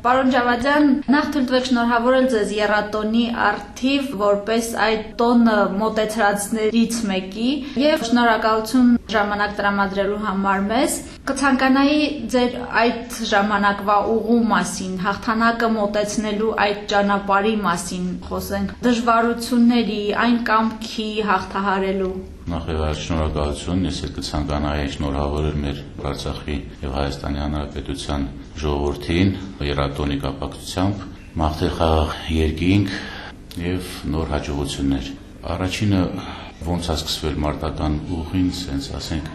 Պարոն Ջավադյան, նախ թույլ տվեք շնորհավորել Ձեզ եռատոնի արդիվ որպես այդ տոնը մոտեցրածներից մեկի եւ շնորհակալություն ժամանակ տրամադրելու համար մեզ։ Կցանկանայի Ձեր այդ ժամանակվա ուղու մասին, հաղթանակը մոտեցնելու այդ ճանապարհի մասին խոսենք, դժվարությունների, այն կամքի հաղթահարելու Նախ եւ այլ շնորհակալություն, ես էլ կցանկանայի շնորհավորել մեր Արցախի եւ Հայաստանի Հանրապետության ժողովրդին երատոնի կապակցությամբ մաղթել խաղաղ երկինք եւ նոր հաջողություններ։ Առաջինը ոնց է սկսվել մարտական ուղին, սենց ասենք,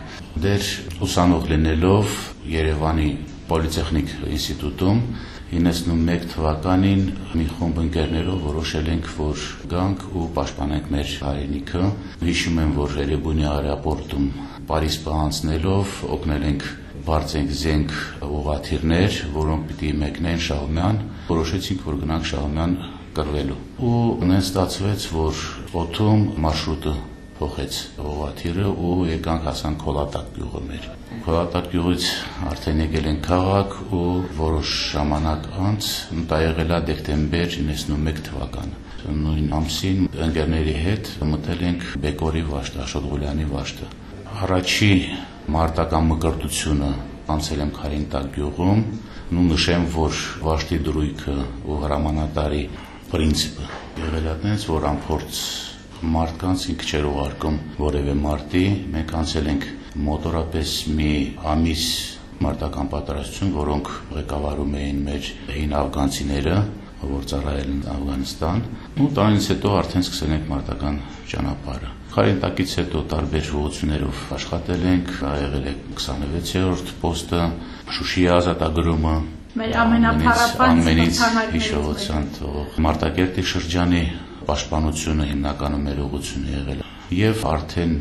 դեր ուսանող լինելով Երևանի Պոլիտեխնիկ ինստիտուտում 91 թվականին մի խումբ ընկերներով որոշել ենք, որ գանք ու պաշտպանենք մեր հայրենիքը։ Հիշում եմ, որ Երևանի аэроպորտում Փարիզ պահանցնելով օգնել ենք բարձենք զենք ուղաթիռներ, որոնք պիտի մեկնեն Շահումյան, որոշեցինք, որ գնանք Շահումյան կռվելու։ Ու նեն ստացվեց, որ օթում մարշրուտը փոխեց ուղաթիռը ու եկանք հասանք Խոլատակ գյուղը մեր։ Խոլատակ գյուղից արդեն եկել են քաղաք ու որոշ ժամանակ անց դա եղել է դեկտեմբեր 91 թվականը նույն ամսին ընկերների հետ մտել ենք Բեկորի վաշտը, Աշոտղուլյանի վաշտը։ Առաջի մարտական մկրտությունը անցել եմ Խարինտակ գյուղում, ու նշեմ, որ վաշտի դրույքը ու հրամանատարի պրինցիպը եղել է այնպես, որ ամփորձ մարդկանց ինք չեր ուղարկում որևէ մարտի, մենք անցել ենք մոտորապես մի ամիս մարտական պատրաստություն, որոնք ղեկավարում էին մեր հին աֆղանցիները, որ ծառայել են Աֆղանստան, ու դրանից հետո արդեն սկսել ենք մարտական ճանապարհը։ Խարենտակից հետո տարբեր ուղություններով աշխատել ենք, եղել է 26-րդ պոստը, Շուշիի ազատագրումը, մեր ամենափառապան ամենից հիշողության թող Մարտակերտի շրջանի պաշտպանությունը հիմնականում մեր ուղությունը եղել է։ Եվ արդեն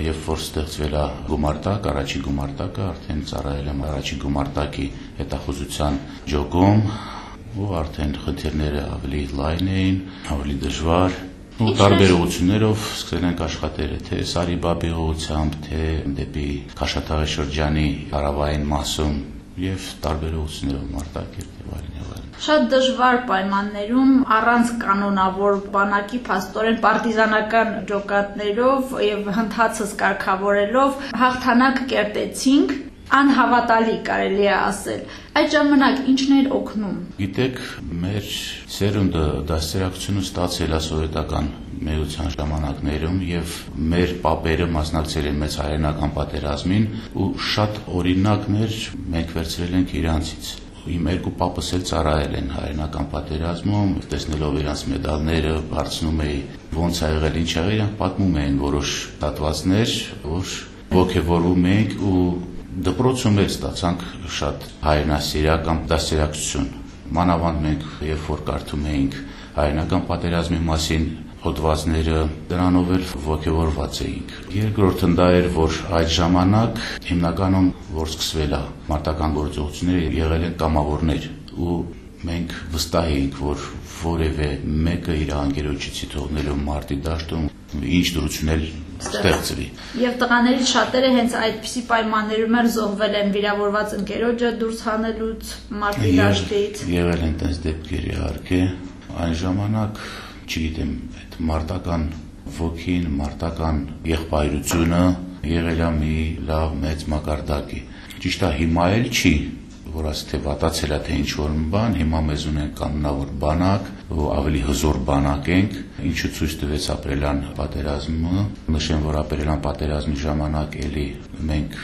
երբ որ ստեղծվել է գումարտակ, առաջի գումարտակը արդեն ծառայել եմ առաջի գումարտակի հետախուզության ջոգում, ու արդեն խնդիրները ավելի լայն էին, ավելի դժվար ու տարբեր ուղություններով սկսել ենք աշխատել թե Սարիբաբի ուղությամբ, թե դեպի Քաշաթաղի շրջանի հարավային մասում եւ տարբեր ուղություններով Մարտակերտ եւ այլն եւ այլն։ Շատ դժվար պայմաններում առանց կանոնավոր բանակի փաստորեն պարտիզանական ջոկատներով եւ հնդածս կարգավորելով հաղթանակ կերտեցինք անհավատալի կարելի է ասել։ Այդ ժամանակ ինչն էր օգնում։ Գիտեք, մեր սերունդը դաստիարակությունը ստացել է սովետական մեյության ժամանակներում եւ մեր պապերը մասնակցել են մեծ հայրենական պատերազմին ու շատ օրինակներ մենք վերցրել ենք իրանցից իմ երկու պապս էլ ծառայել են հայրենական պատերազմում, տեսնելով իրանց մեդալները, հարցնում էի ոնց ա եղել, ինչ ա եղել, իրանք պատմում էին որոշ հատվածներ, որ ողջևորում ենք ու դպրոցում էլ ստացանք շատ հայրենասիրական դաստիարակություն։ Մանավանդ մենք երբ որ կարդում էինք հայրենական պատերազմի մասին հոդվածները դրանով էլ ողջևորված էինք։ Երկրորդը դա էր, որ այդ ժամանակ հիմնականում որ սկսվել է մարտական գործողությունները եղել են կամավորներ ու մենք վստահ էինք, որ որևէ մեկը իր անգերոջից թողնելու մարտի դաշտում ինչ դրություն էլ ստեղծվի։ Եվ տղաներից շատերը հենց այդպիսի պայմաններում էր զոհվել են վիրավորված ընկերոջը դուրս հանելուց մարտի դաշտից։ Եղել են տես դեպքեր իհարկե, այն ժամանակ, չգիտեմ, այդ մարտական ոգին, մարտական եղբայրությունը եղել է մի լավ մեծ մակարդակի։ Ճիշտ է, հիմա էլ չի, որ ասի թե վատացել է թե ինչ որ բան, հիմա մեզ ունեն կանոնավոր բանակ, ու ավելի հզոր բանակ ենք, ինչու ցույց տվեց ապրելան պատերազմը։ Նշեմ, որ ապրելան պատերազմի ժամանակ էլի մենք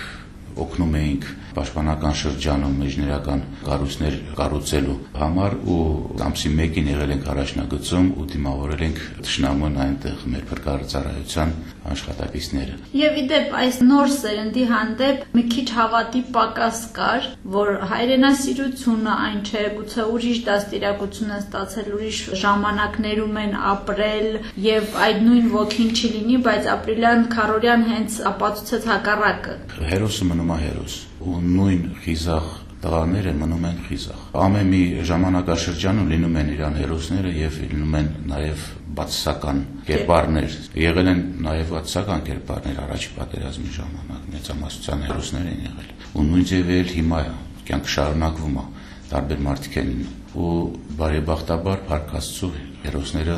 օգնում էինք պաշտպանական շրջանում մեջներական կառույցներ կառուցելու համար ու ամսի 1-ին եղել ենք առաջնագծում ու դիմավորել ենք ճշնամուն այնտեղ մեր փրկարարության աշխատակիցները։ Եվ իդեպ այս նոր սերնդի հանդեպ մի քիչ հավատի պակաս կար, որ հայրենասիրությունը այն չէ, գուցե ուրիշ դաստիարակություն են ստացել, ուրիշ ժամանակներում են ապրել եւ այդ նույն ոգին չլինի, բայց ապրիլյան Քարորյան հենց ապացուցեց հակառակը։ Հերոսը մնում է հերոս ու նույն խիզախ տղաները մնում են խիզախ։ Ամեն մի ժամանակաշրջանում լինում են իրան հերոսները եւ լինում են նաեւ բացասական կերպարներ։ Եղել են նաեւ բացասական կերպարներ առաջի պատերազմի ժամանակ, մեծամասնության հերոսներ են եղել։ Ու նույն ձևը էլ հիմա կյանք շարունակվում է տարբեր մարդիկ են ու բարեբախտաբար Փարք Աստծո հերոսները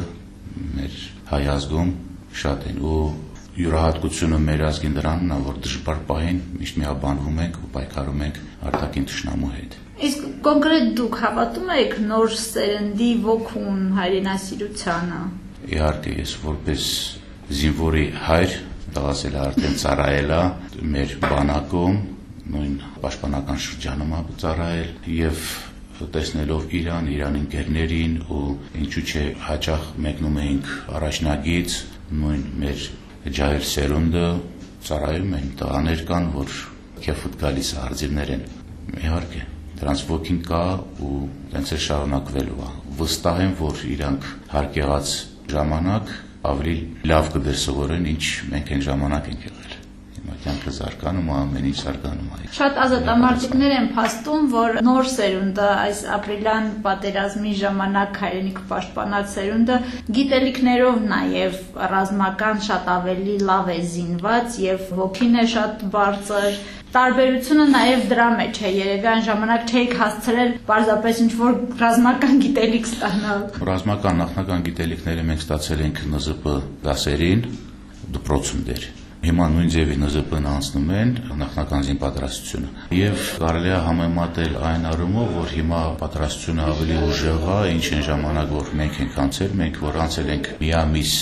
մեր հայ ազգում շատ են ու յուրահատկությունը մեր ազգին դրանն է, որ դժվար պահին միշտ միաբանվում ենք ու պայքարում ենք արտաքին ճշնամու հետ։ Իսկ կոնկրետ դուք հավատում եք նոր սերնդի ոգուն հայրենասիրությանը։ Իհարկե, ես որպես զինվորի հայր դասել արդեն ծառայելա մեր բանակում, նույն պաշտպանական շրջանում ա ծառայել եւ տեսնելով Իրան, Իրան ընկերներին ու ինչու՞ չէ հաճախ մեկնում էինք առաջնագից նույն մեր ջահել սերունդը ծառայում են տղաներ կան, որ քեֆուտ գալիս արձիրներ են։ Իհարկե, դրանց ոգին կա ու տենց է շարունակվելու է։ Վստահ եմ, որ իրանք հարկ եղած ժամանակ ավելի լավ կդրսևորեն, ինչ մենք այն ժամանակ ենք կյանքը զարգանում է, ամեն ինչ զարգանում է։ Շատ ազատամարտիկներ են փաստում, որ նոր սերունդը, այս ապրիլյան պատերազմի ժամանակ հայրենիք պաշտպանած սերունդը գիտելիքներով նաև ռազմական շատ ավելի լավ է զինված եւ ոգին է շատ բարձր Տարբերությունը նաև դրա մեջ է։ Երևի այն ժամանակ չէիք հասցրել պարզապես ինչ որ ռազմական գիտելիք ստանալ։ Ռազմական նախնական գիտելիքները մենք ստացել ենք ՆԶՊ դասերին դպրոցում դեր Հիմա նույն ձևի ՆԶՊ-ն անցնում են նախնական զին պատրաստությունը։ Եվ կարելի է համեմատել այն առումով, որ հիմա պատրաստությունը ավելի ուժեղ է, ինչ են ժամանակ, որ մենք ենք անցել, մենք որ անցել ենք միամիս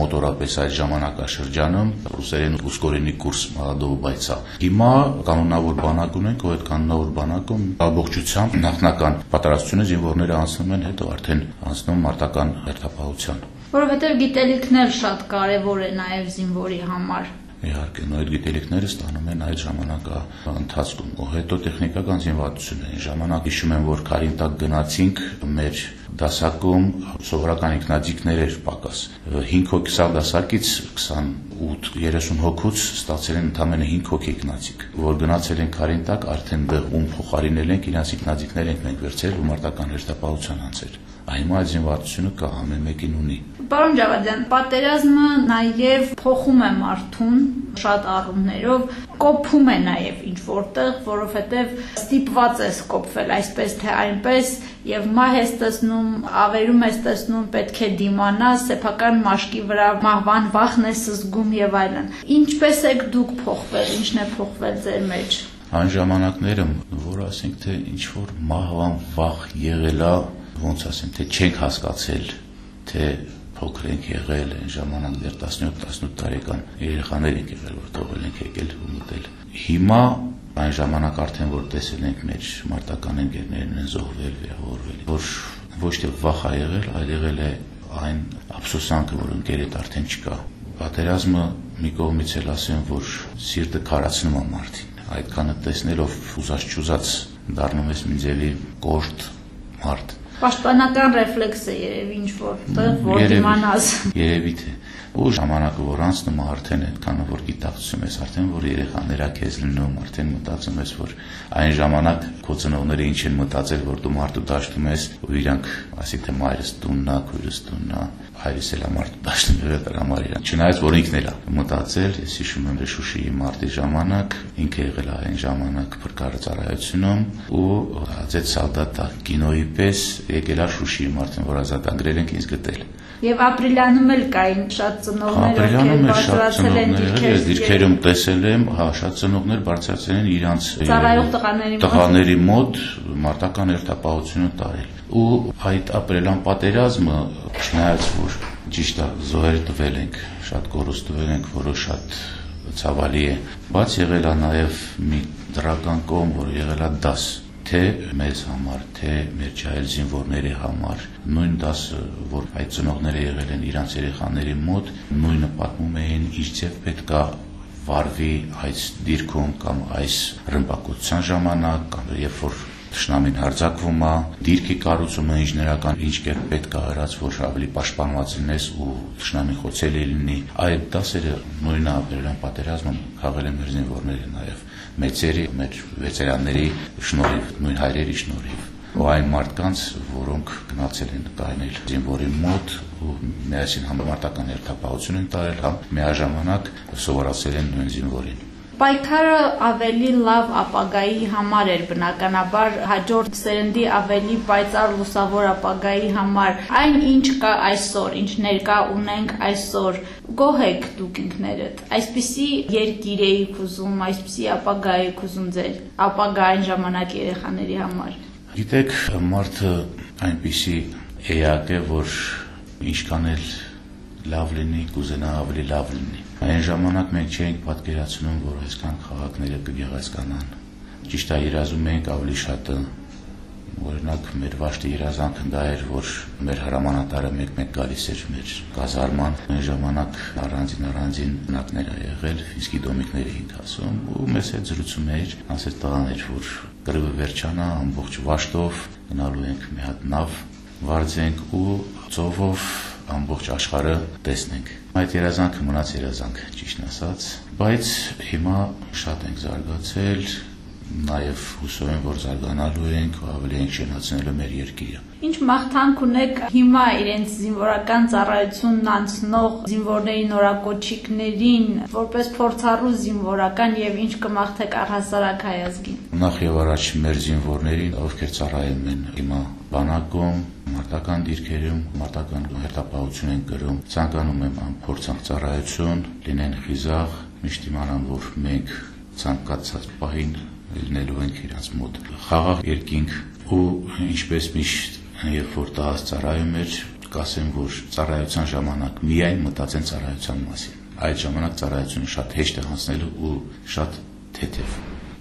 մոտորապես այդ ժամանակաշրջանում ռուսերեն ուսկորենի կուրս մալադով բայցա։ Հիմա կանոնավոր բանակ ունենք, ու այդ կանոնավոր բանակում ամբողջությամբ նախնական պատրաստությունը զինվորները անցնում են, հետո արդեն անցնում մարտական հերթապահության որովհետև գիտելիքն էլ շատ կարևոր է նաև զինվորի համար։ Իհարկե, նույն գիտելիքները ստանում են այդ ժամանակա ընթացքում։ Ու հետո տեխնիկական զինվածությունը։ Այն ժամանակ հիշում եմ, որ Կարինտակ գնացինք մեր դասակում սովորական ինքնաձիգներ էր պակաս։ 5 հոգի սա դասակից 28-30 հոգուց ստացել են ընդամենը 5 հոգի ինքնաձիգ, որ գնացել են Կարինտակ, արդեն դեղ ում փոխարինել ենք, իրancs ինքնաձիգներ ենք մենք վերցել ու մարտական հերթապահության անցել։ Այմա զինվածությունը կա ամեն մեկին ունի։ Պարոն Ջավադյան, պատերազմը նաև փոխում է մարդուն շատ առումներով, կոփում է նաև ինչ որտեղ, որովհետև ստիպված ես կոփվել այսպես թե այնպես եւ մահ ես տեսնում, ավերում ես տեսնում, պետք է դիմանաս, սեփական մաշկի վրա մահվան վախն ես զգում եւ այլն։ Ինչպես եք դուք փոխվել, ինչն է փոխվել ձեր մեջ։ Այն ժամանակներում, որ ասենք թե ինչ որ մահվան վախ եղելա, ոնց ասեմ, թե չենք հասկացել, թե փոքր ենք եղել այն ժամանակ դեռ 17-18 տարեկան երեխաներ ենք եղել, որ թողել ենք եկել ու մտել։ Հիմա այն ժամանակ արդեն որ տեսել ենք մեր մարտական ընկերներն են զոհվել, վիրավորվել, որ ոչ թե վախ ա եղել, այլ եղել է այն ափսոսանքը, որ ընկերդ արդեն չկա։ Պատերազմը մի կողմից էլ ասեմ, որ սիրտը քարացնում է մարդին։ Այդքանը տեսնելով ուզած չուզած դառնում ես մի ձևի կորտ մարդ Պաշտպանական ռեֆլեքս է երևի ինչ որտեղ, որ դիմանաս։ Երևի թե ու ժամանակը որ անցնում արդեն այդքան որ գիտակցում ես արդեն որ երեխաներա քեզ լինում արդեն մտածում ես որ այն ժամանակ քո ծնողները ինչ են մտածել որ դու մարդու դաշտում ես ու իրանք ասի թե մայրս տուննա քույրս տուննա հայրս էլ մարդու դաշտում է դրա համար իրան չնայած որ ինքն էլ մտածել ես հիշում եմ Շուշիի մարտի ժամանակ ինքը եղել այն ժամանակ փրկարը ծառայությունում ու հացեց սալդատա կինոյի պես եկել է Շուշիի մարտին որ ազատագրել ենք ինձ գտել Եվ ապրիլյանում էլ կային շատ ծնողներ, ովքեր բարձրացել են դիրքեր։ Դիրքերում տեսել եմ, հա, շատ ծնողներ բարձրացել են իրանց ծառայող տղաների մոտ տղաների մոտ մարտական երթապահությունը տարել։ Ու այդ ապրիլյան պատերազմը, չնայած որ ճիշտ է, զոհեր տվել ենք, շատ կորուստ տվել ենք, որոշ շատ ցավալի է։ Բաց եղել է նաև մի դրական կողմ, որը եղել է դաս թե մեզ համար, թե մեր ջահել զինվորների համար։ Նույն դասը, որ այդ ծնողները եղել են իրանց երեխաների մոտ, նույնը պատմում էին իր ձև պետքա վարվի այս դիրքում կամ այս ռմբակոծության ժամանակ, կամ երբ որ Տշնամին հարձակվում է, դիրքի կառուցումը ինժեներական ինչ կերպ պետք է արած, որ ավելի պաշտպանված լինես ու տշնամի խոցելի լինի։ Այդ դասերը նույնը ապերելան պատերազմում խաղել են մեր զինվորները նաև մեծերի, մեր վետերանների շնորհիվ, նույն հայրերի շնորհիվ ու այն մարդկանց, որոնք գնացել են կայնել զինվորի մոտ ու միասին համարտական երթապահություն են տարել, համ միաժամանակ սովորացել են նույն զինվորին։ Պայքարը ավելի լավ ապագայի համար էր բնականաբար հաջորդ սերնդի ավելի պայծառ լուսավոր ապագայի համար այն ինչ կա այսօր ինչ ներկա ունենք այսօր գոհ եք դուք ինքներդ այսպիսի երկիր էիք ուզում այսպիսի ապագա էիք ուզում ձեր ապագային ժամանակ երեխաների համար գիտեք մարդը այնպիսի էակ է որ ինչքան էլ լավ լինի կուզենա ավելի լավ լինի Այն ժամանակ մենք չէինք պատկերացնում, որ այսքան քաղաքները կգեղեցկանան։ Ճիշտ է, երազում էինք ավելի շատը օրինակ մեր վաշտի երազանքը դա էր, որ մեր հրամանատարը մեկ-մեկ գալիս էր մեր կազարման, այն ժամանակ առանձին առանձին նակներ ա եղել, ֆիզիկի դոմիկների ենք ասում, ու մեզ հետ զրուցում էր, ասեց տղաներ, որ կրվը վերջանա ամբողջ վաշտով, գնալու ենք մի հատ նավ վարձենք ու ծովով ամբողջ աշխարհը տեսնենք։ Այդ երազանքը մնաց երազանք, ճիշտ ասած, բայց հիմա շատ ենք զարգացել, նաև հուսով եմ, որ զարգանալու ենք ավելի ենք շենացնելու մեր երկիրը։ Ինչ մաղթանք ունեք հիմա իրենց զինվորական ծառայությունն անցնող զինվորների նորակոչիկներին, որպես փորձառու զինվորական եւ ինչ կմաղթեք առհասարակ հայազգին։ Նախ եւ առաջ մեր զինվորներին, ովքեր ծառայում են հիմա բանակում, մարտական դիրքերում, մարտական հետապահություն են գրում։ Ցանկանում եմ ամփորձանք ծառայություն, լինեն խիզախ, միշտ իմանան, որ մենք ցանկացած պահին լինելու ենք իրաց մոտ խաղաղ երկինք ու ինչպես միշտ երբ որ տահած ծառայում էր կասեմ որ ծառայության ժամանակ միայն մտածեն ծառայության մասին այդ ժամանակ ծառայությունը շատ հեշտ է հանձնելու ու շատ թեթև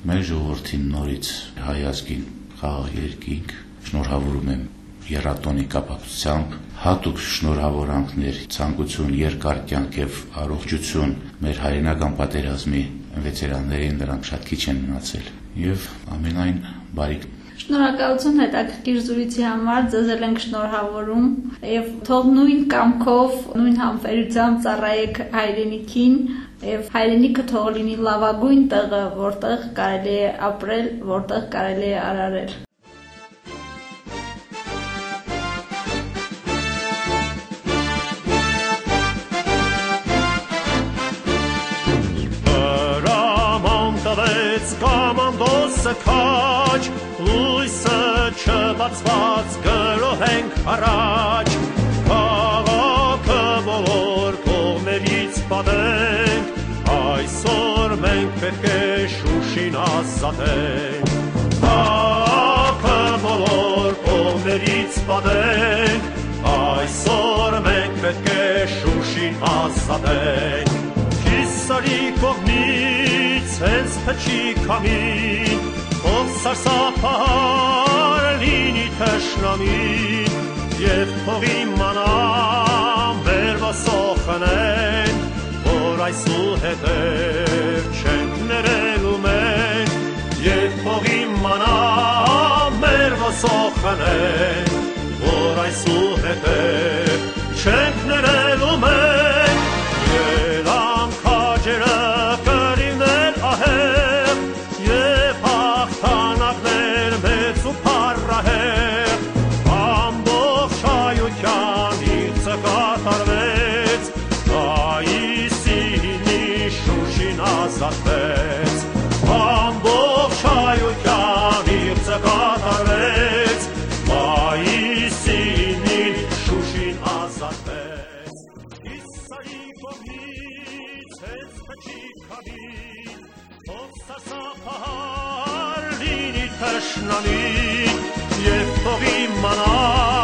մեր ժողովրդին նորից հայազգին խաղաղ երկինք շնորհավորում եմ երատոնի կապակցությամբ հատուկ շնորհավորանքներ ցանկություն երկար կյանք եւ առողջություն մեր հայրենական պատերազմի վետերաններին նրանք շատ քիչ են մնացել եւ ամենայն բարիք Շնորհակալություն հետաքրքիր զրույցի համար, ձեզ էլ ենք շնորհավորում եւ թող նույն կամքով, նույն համբերությամբ ծառայեք հայրենիքին եւ հայրենիքը թող լինի լավագույն տեղը, որտեղ կարելի է ապրել, որտեղ կարելի է արարել։ կամանդոսը քաչ, լույսը չբացված գրոհ ենք առաջ, քաղաքը բոլոր կողմերից պատենք, այսօր մենք պետք է շուշին ազատենք, քաղաքը բոլոր կողմերից պատենք, այսօր մենք պետք է շուշին ազատենք, քիսարի կողմից ցենց փչի քամին, ով սարսափար լինի թշնամին, եւ թող իմանա մեր ոսոխնեն, որ այսու հետև չենք ներելու մենք, եւ թող իմանա մեր ոսոխնեն, որ այսու հետև չենք ներելու մենք, թշնամի եւ թողի մանա